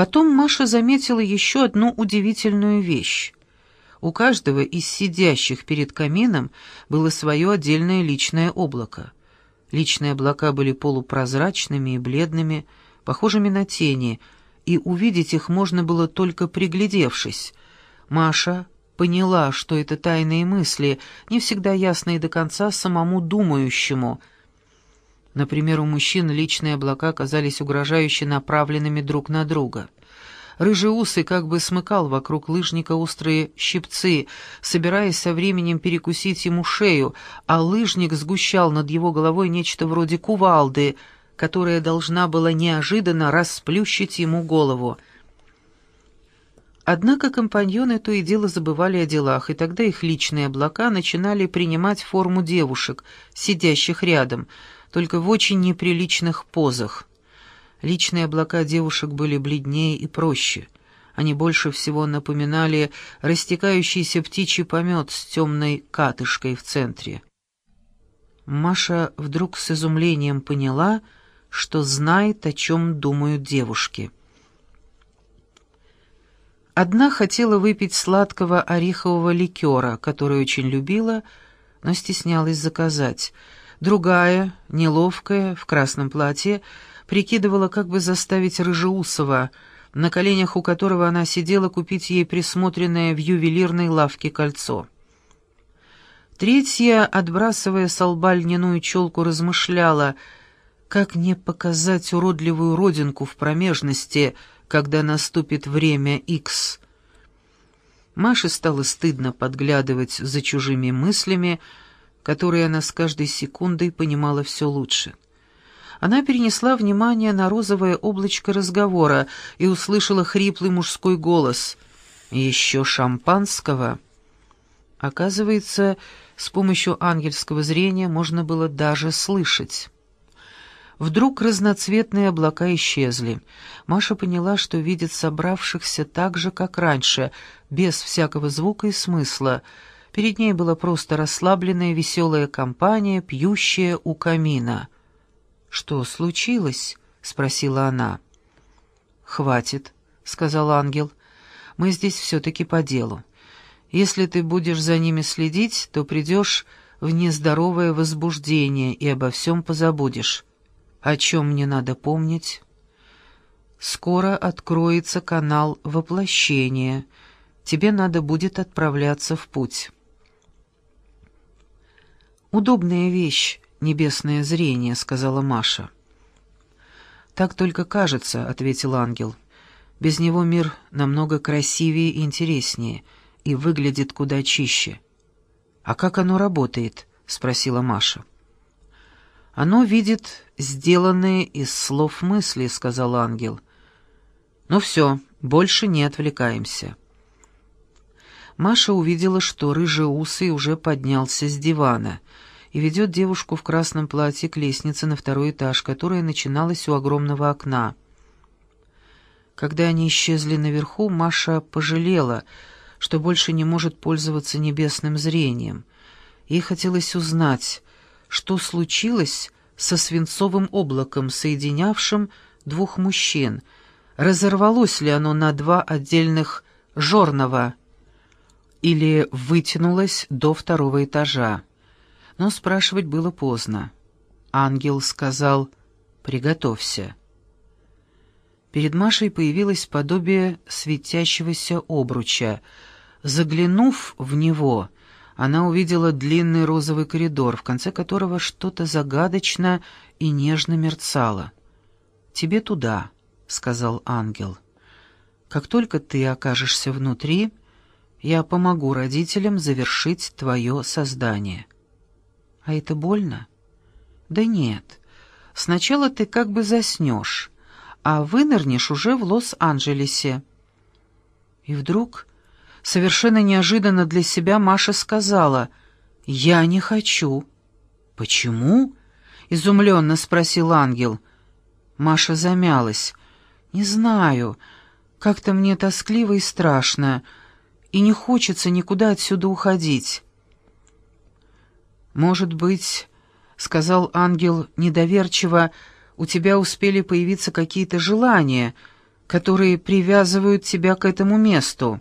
Потом Маша заметила еще одну удивительную вещь. У каждого из сидящих перед камином было свое отдельное личное облако. Личные облака были полупрозрачными и бледными, похожими на тени, и увидеть их можно было только приглядевшись. Маша поняла, что это тайные мысли, не всегда ясные до конца самому думающему. Например, у мужчин личные облака казались угрожающе направленными друг на друга. Рыжеусый как бы смыкал вокруг лыжника острые щипцы, собираясь со временем перекусить ему шею, а лыжник сгущал над его головой нечто вроде кувалды, которая должна была неожиданно расплющить ему голову. Однако компаньоны то и дело забывали о делах, и тогда их личные облака начинали принимать форму девушек, сидящих рядом, только в очень неприличных позах. Личные облака девушек были бледнее и проще. Они больше всего напоминали растекающийся птичий помет с темной катышкой в центре. Маша вдруг с изумлением поняла, что знает, о чем думают девушки. Одна хотела выпить сладкого орехового ликера, который очень любила, но стеснялась заказать. Другая, неловкая, в красном платье, прикидывала, как бы заставить Рыжеусова, на коленях у которого она сидела, купить ей присмотренное в ювелирной лавке кольцо. Третья, отбрасывая с лба льняную челку, размышляла, как не показать уродливую родинку в промежности, когда наступит время Икс. Маше стало стыдно подглядывать за чужими мыслями, которые она с каждой секундой понимала все лучше. Она перенесла внимание на розовое облачко разговора и услышала хриплый мужской голос. «Еще шампанского?» Оказывается, с помощью ангельского зрения можно было даже слышать. Вдруг разноцветные облака исчезли. Маша поняла, что видит собравшихся так же, как раньше, без всякого звука и смысла. Перед ней была просто расслабленная веселая компания, пьющая у камина — «Что случилось?» — спросила она. «Хватит», — сказал ангел. «Мы здесь все-таки по делу. Если ты будешь за ними следить, то придешь в нездоровое возбуждение и обо всем позабудешь. О чем мне надо помнить?» «Скоро откроется канал воплощения. Тебе надо будет отправляться в путь». «Удобная вещь», небесное зрение», — сказала Маша. «Так только кажется», — ответил ангел. «Без него мир намного красивее и интереснее, и выглядит куда чище». «А как оно работает?» — спросила Маша. «Оно видит сделанные из слов мысли», — сказал ангел. «Ну все, больше не отвлекаемся». Маша увидела, что рыжий усый уже поднялся с дивана — и ведет девушку в красном платье к лестнице на второй этаж, которая начиналась у огромного окна. Когда они исчезли наверху, Маша пожалела, что больше не может пользоваться небесным зрением. Ей хотелось узнать, что случилось со свинцовым облаком, соединявшим двух мужчин, разорвалось ли оно на два отдельных жорного или вытянулось до второго этажа но спрашивать было поздно. Ангел сказал «Приготовься». Перед Машей появилось подобие светящегося обруча. Заглянув в него, она увидела длинный розовый коридор, в конце которого что-то загадочно и нежно мерцало. «Тебе туда», — сказал ангел. «Как только ты окажешься внутри, я помогу родителям завершить твое создание». А это больно? Да нет. Сначала ты как бы заснешь, а вынырнешь уже в Лос-Анджелесе. И вдруг, совершенно неожиданно для себя, Маша сказала, «Я не хочу». «Почему?» — изумленно спросил ангел. Маша замялась. «Не знаю. Как-то мне тоскливо и страшно, и не хочется никуда отсюда уходить». «Может быть, — сказал ангел недоверчиво, — у тебя успели появиться какие-то желания, которые привязывают тебя к этому месту.